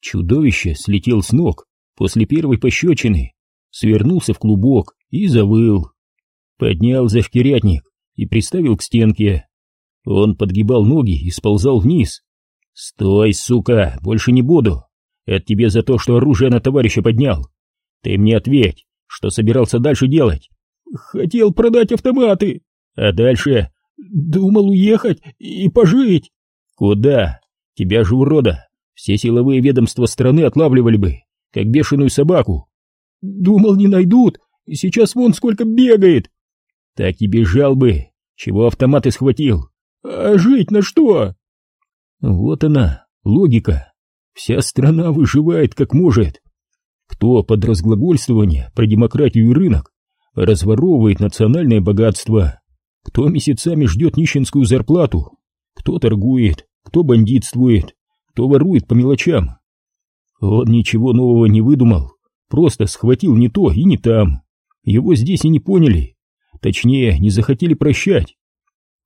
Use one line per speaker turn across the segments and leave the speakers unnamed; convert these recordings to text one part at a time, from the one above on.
Чудовище слетел с ног после первой пощечины, свернулся в клубок и завыл. Поднял зашкирятник и приставил к стенке. Он подгибал ноги и сползал вниз. «Стой, сука, больше не буду. Это тебе за то, что оружие на товарища поднял. Ты мне ответь, что собирался дальше делать?»
«Хотел продать автоматы».
«А дальше?»
«Думал уехать и пожить».
«Куда? Тебя же урода все силовые ведомства страны отлавливали бы, как бешеную собаку.
Думал, не найдут, и сейчас вон сколько бегает.
Так и бежал бы, чего автоматы схватил.
А жить на что?
Вот она, логика. Вся страна выживает как может. Кто под разглагольствование про демократию и рынок разворовывает национальное богатство, кто месяцами ждет нищенскую зарплату, кто торгует, кто бандитствует, кто ворует по мелочам. Он ничего нового не выдумал, просто схватил не то и не там. Его здесь и не поняли, точнее, не захотели прощать.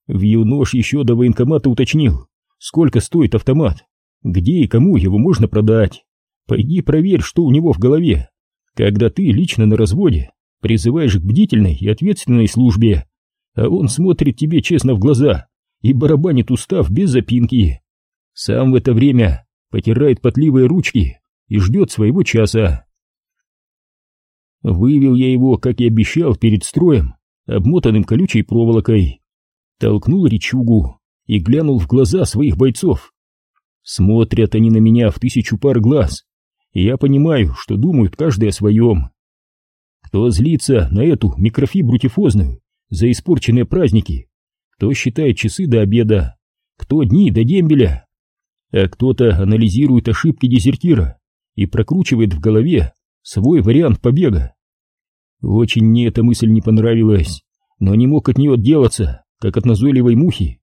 Вьюнож еще до военкомата уточнил, сколько стоит автомат, где и кому его можно продать. Пойди проверь, что у него в голове, когда ты лично на разводе призываешь к бдительной и ответственной службе, а он смотрит тебе честно в глаза и барабанит устав без запинки. Сам в это время потирает потливые ручки и ждет своего часа. Вывел я его, как и обещал, перед строем, обмотанным колючей проволокой. Толкнул речугу и глянул в глаза своих бойцов. Смотрят они на меня в тысячу пар глаз, и я понимаю, что думают каждый о своем. Кто злится на эту микрофибру тифозную за испорченные праздники, кто считает часы до обеда, кто дни до дембеля, а кто-то анализирует ошибки дезертира и прокручивает в голове свой вариант побега. Очень мне эта мысль не понравилась, но не мог от нее отделаться, как от назойливой мухи.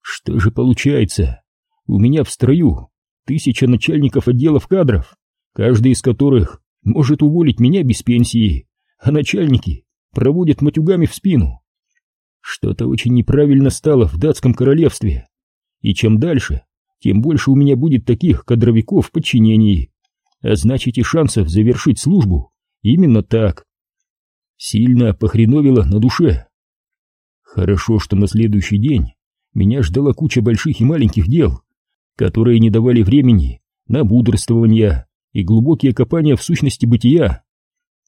Что же получается? У меня в строю тысяча начальников отделов кадров, каждый из которых может уволить меня без пенсии, а начальники проводят матюгами в спину. Что-то очень неправильно стало в датском королевстве, и чем дальше, тем больше у меня будет таких кадровиков в подчинении, а значит и шансов завершить службу именно так. Сильно похреновило на душе. Хорошо, что на следующий день меня ждала куча больших и маленьких дел, которые не давали времени на мудрствование и глубокие копания в сущности бытия.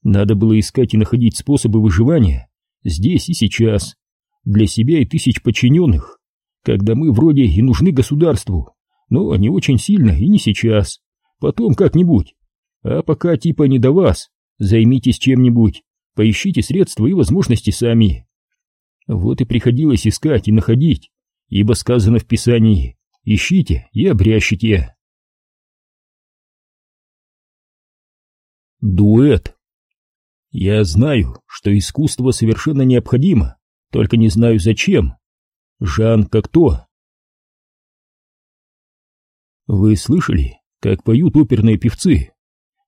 Надо было искать и находить способы выживания здесь и сейчас, для себя и тысяч подчиненных, когда мы вроде и нужны государству но не очень сильно и не сейчас. Потом как-нибудь. А пока типа не до вас. Займитесь чем-нибудь, поищите средства и возможности сами. Вот и приходилось искать и находить, ибо сказано в Писании «Ищите и обрящите». Дуэт. Я знаю, что искусство совершенно необходимо, только не знаю зачем. Жан Кокто. Вы слышали, как поют оперные певцы?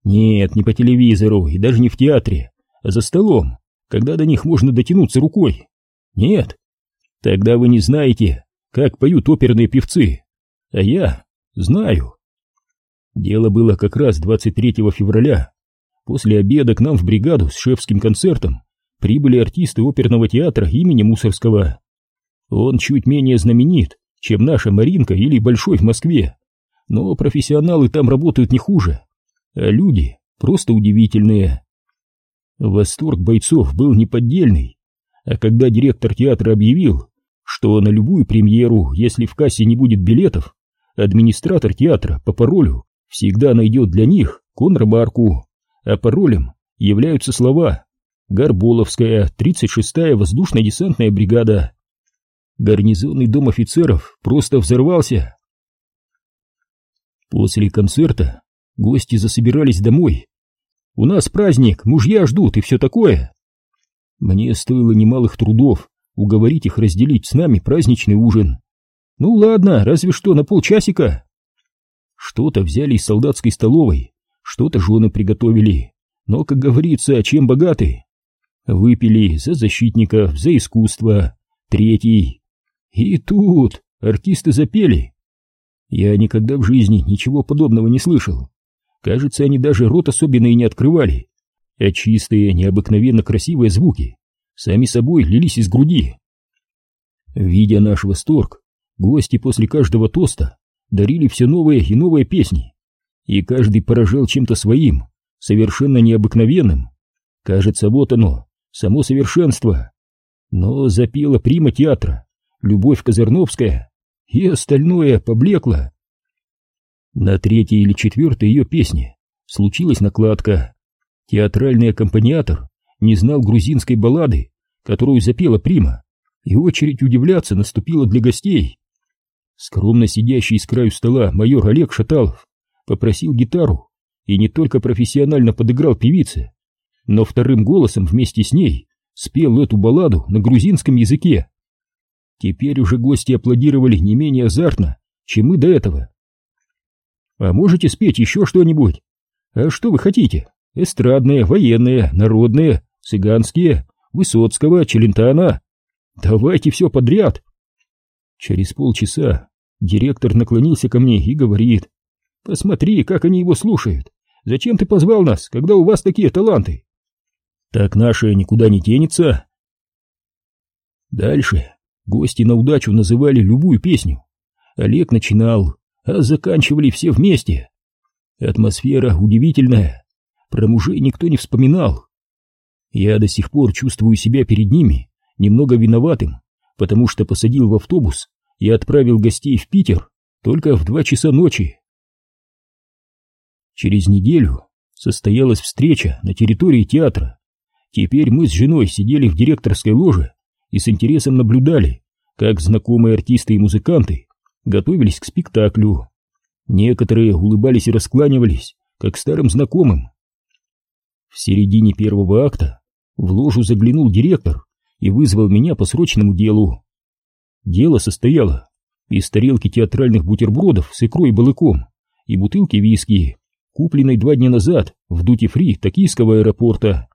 Нет, не по телевизору и даже не в театре, а за столом, когда до них можно дотянуться рукой. Нет? Тогда вы не знаете, как поют оперные певцы. А я знаю. Дело было как раз 23 февраля. После обеда к нам в бригаду с шефским концертом прибыли артисты оперного театра имени Мусорского. Он чуть менее знаменит, чем наша Маринка или Большой в Москве но профессионалы там работают не хуже, а люди просто удивительные. Восторг бойцов был неподдельный, а когда директор театра объявил, что на любую премьеру, если в кассе не будет билетов, администратор театра по паролю всегда найдет для них контрмарку, а паролем являются слова «Горболовская, 36-я воздушно-десантная бригада». Гарнизонный дом офицеров просто взорвался. После концерта гости засобирались домой. У нас праздник, мужья ждут и все такое. Мне стоило немалых трудов уговорить их разделить с нами праздничный ужин. Ну ладно, разве что на полчасика. Что-то взяли из солдатской столовой, что-то жены приготовили. Но, как говорится, чем богаты? Выпили за защитников, за искусство. Третий. И тут артисты запели. Я никогда в жизни ничего подобного не слышал. Кажется, они даже рот особенно и не открывали, а чистые, необыкновенно красивые звуки сами собой лились из груди. Видя наш восторг, гости после каждого тоста дарили все новые и новые песни, и каждый поражал чем-то своим, совершенно необыкновенным. Кажется, вот оно, само совершенство. Но запела прима театра, Любовь Козырновская, и остальное поблекло. На третьей или четвертой ее песне случилась накладка. Театральный аккомпаниатор не знал грузинской баллады, которую запела прима, и очередь удивляться наступила для гостей. Скромно сидящий с краю стола майор Олег Шаталов попросил гитару и не только профессионально подыграл певице, но вторым голосом вместе с ней спел эту балладу на грузинском языке. Теперь уже гости аплодировали не менее азартно, чем мы до этого. «А можете спеть еще что-нибудь? А что вы хотите? Эстрадные, военные, народные, цыганские, Высоцкого, Челентана? Давайте все подряд!» Через полчаса директор наклонился ко мне и говорит, «Посмотри, как они его слушают. Зачем ты позвал нас, когда у вас такие таланты?» «Так наше никуда не тянется?» Дальше гости на удачу называли любую песню. Олег начинал, а заканчивали все вместе. Атмосфера удивительная, про мужей никто не вспоминал. Я до сих пор чувствую себя перед ними немного виноватым, потому что посадил в автобус и отправил гостей в Питер только в два часа ночи. Через неделю состоялась встреча на территории театра. Теперь мы с женой сидели в директорской ложе и с интересом наблюдали, как знакомые артисты и музыканты готовились к спектаклю. Некоторые улыбались и раскланивались, как старым знакомым. В середине первого акта в ложу заглянул директор и вызвал меня по срочному делу. Дело состояло из тарелки театральных бутербродов с икрой и балыком и бутылки виски, купленной два дня назад в дути-фри токийского аэропорта.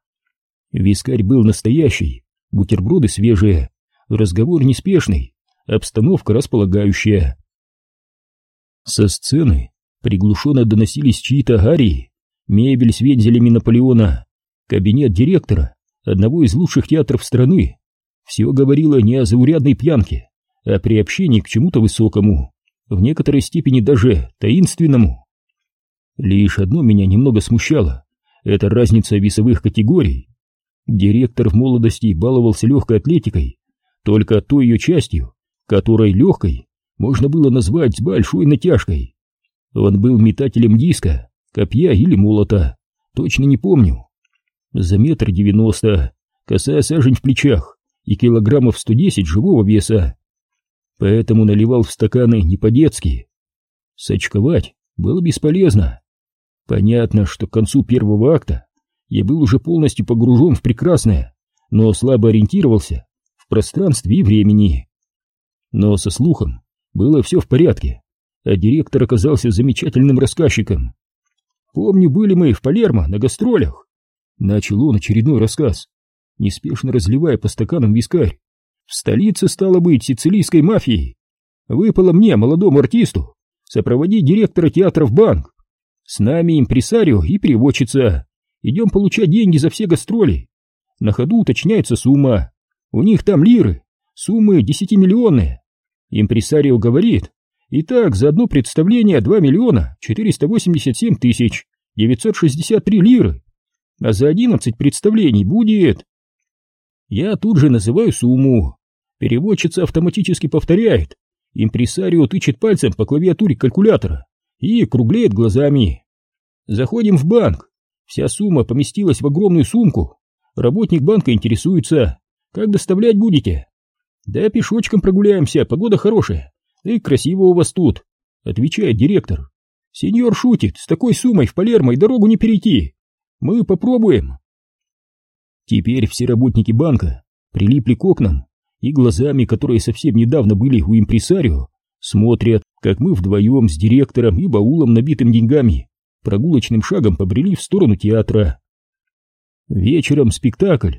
Вискарь был настоящий, бутерброды свежие, разговор неспешный, обстановка располагающая. Со сцены приглушенно доносились чьи-то арии, мебель с вензелями Наполеона, кабинет директора одного из лучших театров страны. Все говорило не о заурядной пьянке, а при общении к чему-то высокому, в некоторой степени даже таинственному. Лишь одно меня немного смущало — это разница весовых категорий. Директор в молодости баловался легкой атлетикой, только той ее частью, которой легкой можно было назвать с большой натяжкой. Он был метателем диска, копья или молота, точно не помню. За метр девяносто, косая сажень в плечах и килограммов сто десять живого веса поэтому наливал в стаканы не по-детски. Сочковать было бесполезно. Понятно, что к концу первого акта я был уже полностью погружен в прекрасное, но слабо ориентировался в пространстве и времени. Но со слухом было все в порядке, а директор оказался замечательным рассказчиком. Помню, были мы в Палермо на гастролях. Начал он очередной рассказ, неспешно разливая по стаканам вискарь. В столице стало быть сицилийской мафией. Выпало мне, молодому артисту, сопроводить директора театра в банк. С нами импресарио и переводчица. Идем получать деньги за все гастроли. На ходу уточняется сумма. У них там лиры, суммы десятимиллионные. Импресарио говорит, итак, за одно представление 2 миллиона 487 тысяч 963 лиры, а за 11 представлений будет... Я тут же называю сумму, Переводчица автоматически повторяет. Импресарио тычет пальцем по клавиатуре калькулятора и круглеет глазами. Заходим в банк. Вся сумма поместилась в огромную сумку. Работник банка интересуется, как доставлять будете? Да пешочком прогуляемся, погода хорошая. И красиво у вас тут, отвечает директор. Сеньор шутит, с такой суммой в Палермо и дорогу не перейти. Мы попробуем. Теперь все работники банка прилипли к окнам и глазами, которые совсем недавно были у импресарио, смотрят, как мы вдвоем с директором и баулом, набитым деньгами, прогулочным шагом побрели в сторону театра. Вечером спектакль.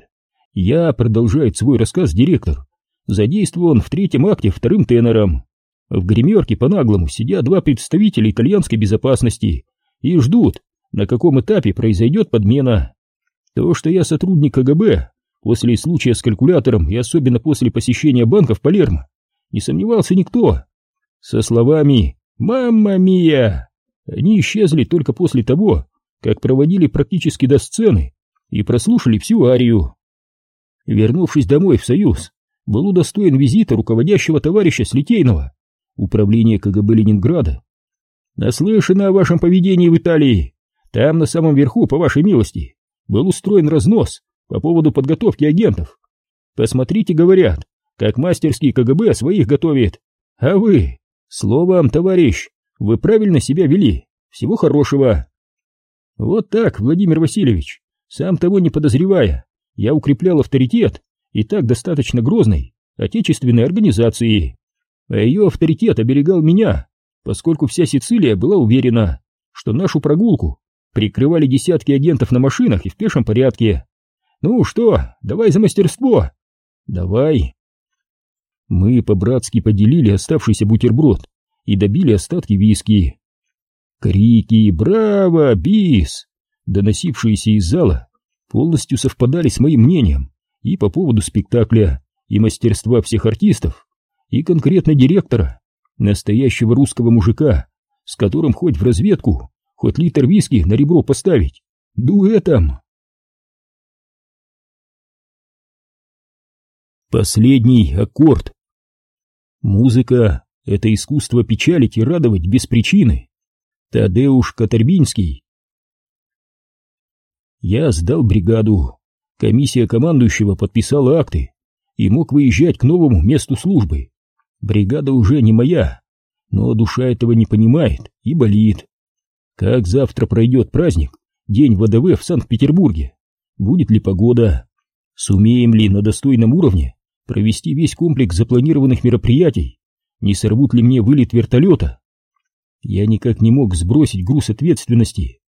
Я, продолжает свой рассказ директор, задействован в третьем акте вторым тенором. В гримерке по-наглому сидят два представителя итальянской безопасности и ждут, на каком этапе произойдет подмена. То, что я сотрудник КГБ, после случая с калькулятором и особенно после посещения банка в Палермо, не сомневался никто. Со словами «Мамма мия!» Они исчезли только после того, как проводили практически до сцены и прослушали всю арию. Вернувшись домой в Союз, был удостоен визита руководящего товарища Слитейного, управления КГБ Ленинграда. Наслышано о вашем поведении в Италии. Там, на самом верху, по вашей милости, был устроен разнос по поводу подготовки агентов. Посмотрите, говорят, как мастерский КГБ своих готовит. А вы, словом, товарищ, вы правильно себя вели. Всего хорошего. Вот так, Владимир Васильевич, сам того не подозревая, я укреплял авторитет и так достаточно грозной отечественной организации. А ее авторитет оберегал меня, поскольку вся Сицилия была уверена, что нашу прогулку прикрывали десятки агентов на машинах и в пешем порядке. Ну что, давай за мастерство. Давай. Мы по-братски поделили оставшийся бутерброд и добили остатки виски. Крики «Браво! Бис!», доносившиеся из зала, полностью совпадали с моим мнением и по поводу спектакля, и мастерства всех артистов, и конкретно директора, настоящего русского мужика, с которым хоть в разведку, хоть литр виски на ребро поставить. Дуэтом! Последний аккорд. Музыка — это искусство печалить и радовать без причины. Тадеуш Катербинский. Я сдал бригаду. Комиссия командующего подписала акты и мог выезжать к новому месту службы. Бригада уже не моя, но душа этого не понимает и болит. Как завтра пройдет праздник, день ВДВ в Санкт-Петербурге? Будет ли погода? Сумеем ли на достойном уровне провести весь комплекс запланированных мероприятий? Не сорвут ли мне вылет вертолета? Я никак не мог сбросить груз ответственности.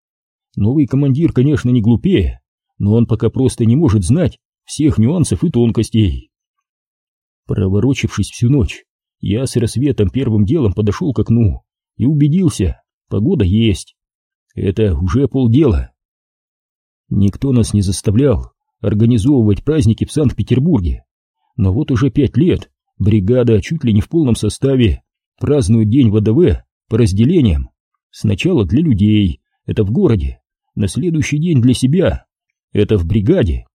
Новый командир, конечно, не глупее, но он пока просто не может знать всех нюансов и тонкостей. Проворочившись всю ночь, я с рассветом первым делом подошел к окну и убедился, погода есть. Это уже полдела. Никто нас не заставлял организовывать праздники в Санкт-Петербурге, но вот уже пять лет бригада чуть ли не в полном составе. Празднует День ВДВ по разделениям. Сначала для людей, это в городе, на следующий день для себя, это в бригаде.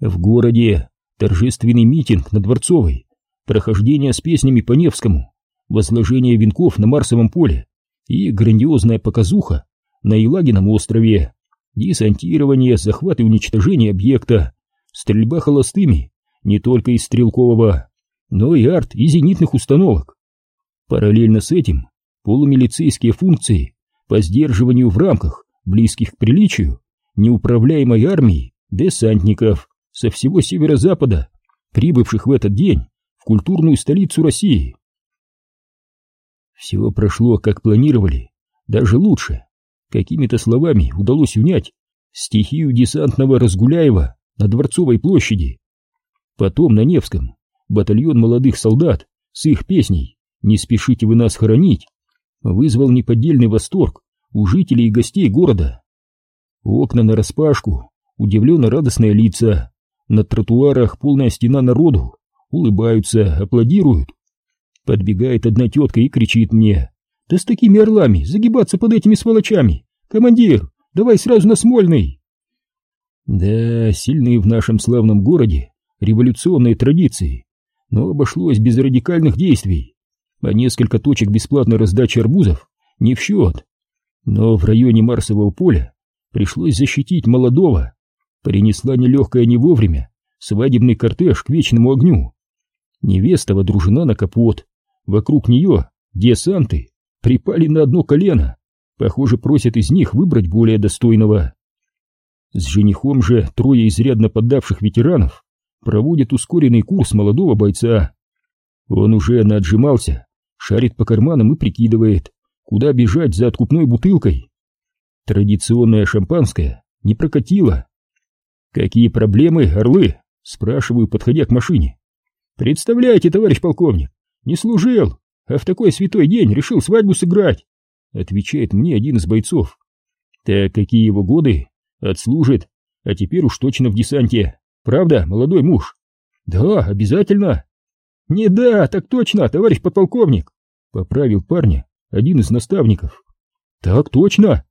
В городе. Торжественный митинг на Дворцовой, прохождение с песнями по Невскому, возложение венков на Марсовом поле. И грандиозная показуха на Елагином острове, десантирование, захват и уничтожение объекта, стрельба холостыми. Не только из стрелкового, но и арт и зенитных установок. Параллельно с этим полумилицейские функции по сдерживанию в рамках, близких к приличию, неуправляемой армии десантников со всего северо-запада, прибывших в этот день в культурную столицу России. Все прошло, как планировали, даже лучше. Какими-то словами удалось унять стихию десантного Разгуляева на Дворцовой площади. Потом на Невском батальон молодых солдат с их песней «Не спешите вы нас хоронить» вызвал неподдельный восторг у жителей и гостей города. Окна нараспашку, удивленно радостные лица, на тротуарах полная стена народу, улыбаются, аплодируют. Подбегает одна тетка и кричит мне, «Да с такими орлами загибаться под этими сволочами! Командир, давай сразу на Смольный!» Да, сильные в нашем славном городе революционные традиции, но обошлось без радикальных действий а несколько точек бесплатной раздачи арбузов не в счет. Но в районе Марсового поля пришлось защитить молодого. Принесла нелегкая не вовремя свадебный кортеж к вечному огню. Невеста водружена на капот, вокруг нее десанты припали на одно колено, похоже, просят из них выбрать более достойного. С женихом же трое изрядно поддавших ветеранов проводят ускоренный курс молодого бойца. Он уже наотжимался шарит по карманам и прикидывает, куда бежать за откупной бутылкой. Традиционное шампанское не прокатило. «Какие проблемы, орлы?» — спрашиваю, подходя к машине. «Представляете, товарищ полковник, не служил, а в такой святой день решил свадьбу сыграть», — отвечает мне один из бойцов. Так какие его годы? Отслужит, а теперь уж точно в десанте. Правда, молодой муж? Да, обязательно. Не да, так точно, товарищ подполковник. Поправил парня один из наставников. Так точно.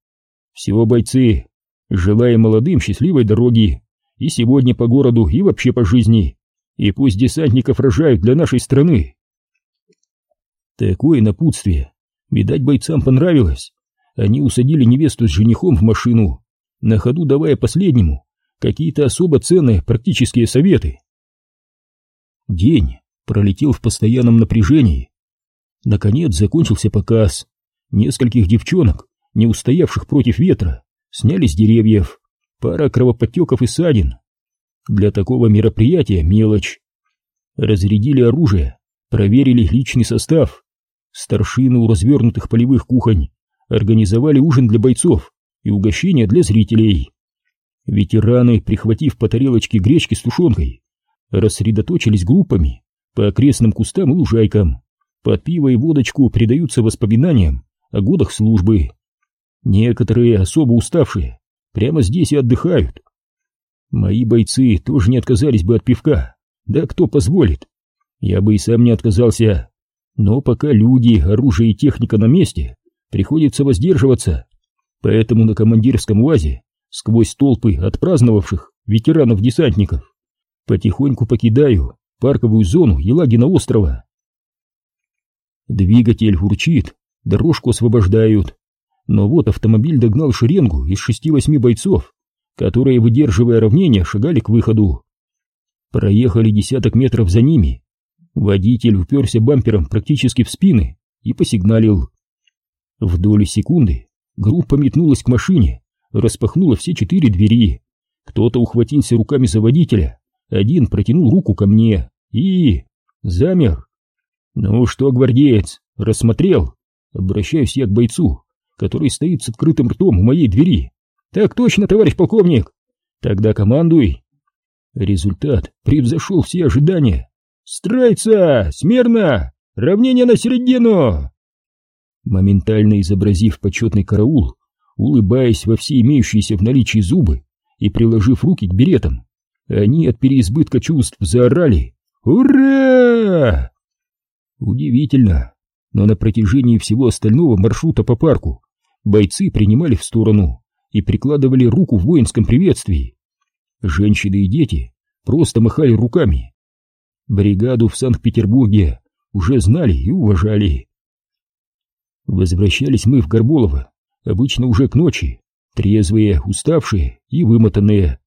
Все, бойцы, желаем молодым счастливой дороги. И сегодня по городу, и вообще по жизни. И пусть десантников рожают для нашей страны. Такое напутствие, видать, бойцам понравилось. Они усадили невесту с женихом в машину, на ходу давая последнему какие-то особо ценные практические советы. День пролетел в постоянном напряжении. Наконец закончился показ. Нескольких девчонок, не устоявших против ветра, сняли с деревьев. Пара кровоподтеков и ссадин. Для такого мероприятия мелочь. Разрядили оружие, проверили личный состав. Старшины у развернутых полевых кухонь организовали ужин для бойцов и угощения для зрителей. Ветераны, прихватив по тарелочке гречки с тушенкой, рассредоточились группами по окрестным кустам и лужайкам. Под пиво и водочку предаются воспоминаниям о годах службы. Некоторые, особо уставшие, прямо здесь и отдыхают. Мои бойцы тоже не отказались бы от пивка, да кто позволит. Я бы и сам не отказался. Но пока люди, оружие и техника на месте, приходится воздерживаться. Поэтому на командирском УАЗе, сквозь толпы отпраздновавших ветеранов-десантников, потихоньку покидаю парковую зону Елагина острова. Двигатель урчит, дорожку освобождают. Но вот автомобиль догнал шеренгу из шести-восьми бойцов, которые, выдерживая равнение, шагали к выходу. Проехали десяток метров за ними. Водитель уперся бампером практически в спины и посигналил. В долю секунды группа метнулась к машине, распахнула все четыре двери. Кто-то ухватился руками за водителя, один протянул руку ко мне и... замер. «Ну что, гвардеец, рассмотрел?» Обращаюсь я к бойцу, который стоит с открытым ртом у моей двери. «Так точно, товарищ полковник!» «Тогда командуй!» Результат превзошел все ожидания. «Стройца! Смирно! Равнение на середину!» Моментально изобразив почетный караул, улыбаясь во все имеющиеся в наличии зубы и приложив руки к беретам, они от переизбытка чувств заорали «Ура!». Удивительно, но на протяжении всего остального маршрута по парку бойцы принимали в сторону и прикладывали руку в воинском приветствии. Женщины и дети просто махали руками. Бригаду в Санкт-Петербурге уже знали и уважали. Возвращались мы в Горболово, обычно уже к ночи, трезвые, уставшие и вымотанные.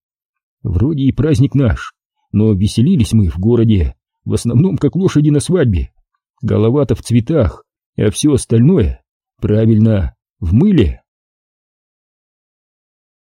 Вроде и праздник наш, но веселились мы в городе, в основном как лошади на свадьбе. Голова-то в цветах, а все остальное, правильно, в мыле.